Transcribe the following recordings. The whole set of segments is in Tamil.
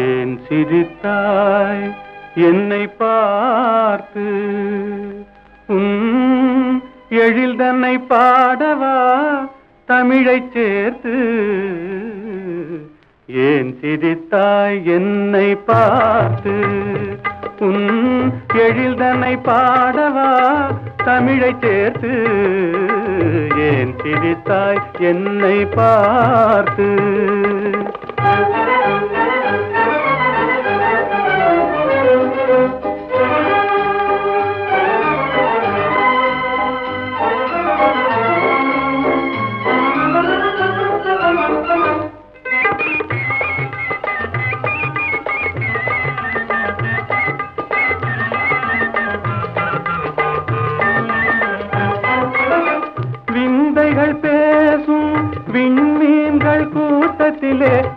ஏன் சிரித்தாய்? என்னை பார்த்து. உன் எழில் தன்னை பாடவா? தமிழைச் சேர்த்து. ஏன் சிரித்தாய்? என்னை பார்த்து. உன் எழில் தன்னை பாடவா? தமிழைச் சேர்த்து. ஏன் சிரித்தாய்? என்னை பார்த்து.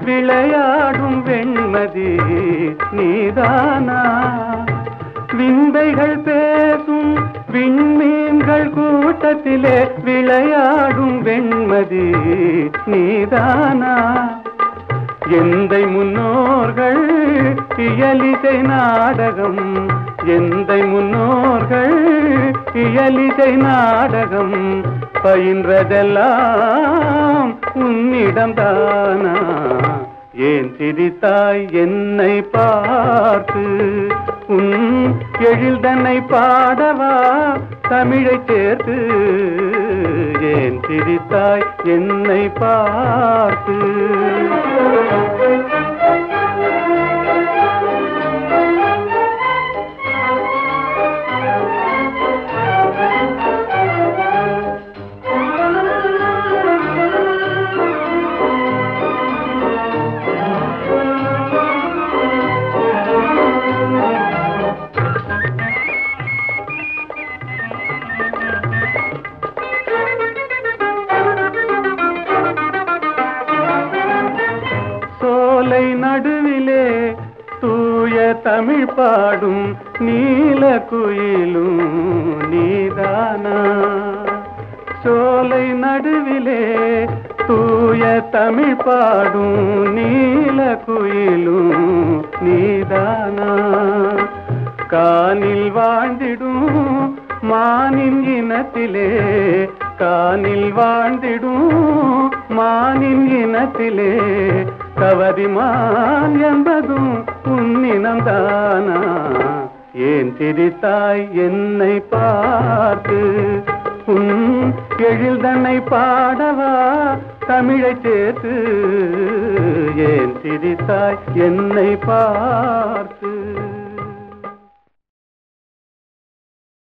விளையாடும் வெண்மதி நீதானா? விந்தைகள் பேசும் விண்மீன்கள் கூட்டத்திலே விளையாடும் வெண்மதி நீதானா? எந்தை முன்னோர்கள் இயலிசை நாடகம் எந்தை முன்னோர்கள் இயலிசை நாடகம் பயின்றதெல்லாம் உன்னிடம் தானா ஏன் சிரித்தாய் என்னை பார்த்து? உன் எழில் தன்னை பாடவா? தமிழை சேர்த்து. ஏன் சிரித்தாய் என்னை பார்த்து? சோலை நடுவிலே தூய தமிழ் பாடும் நீல குயிலும் நீதானா? சோலை நடுவிலே தூய தமிழ் பாடும் நீல குயிலும் நீதானா? கானில் வாழ்ந்திடும் மானின் இனத்திலே கானில் வாழ்ந்திடும் மானின் இனத்திலே கவதிமான் என்பதும் உன்னினம்தானா ஏன் சிரித்தாய் என்னை பார்த்து? உன் எழில் தன்னை பாடவா? தமிழை சேர்த்து? ஏன் சிரித்தாய் என்னை பார்த்து?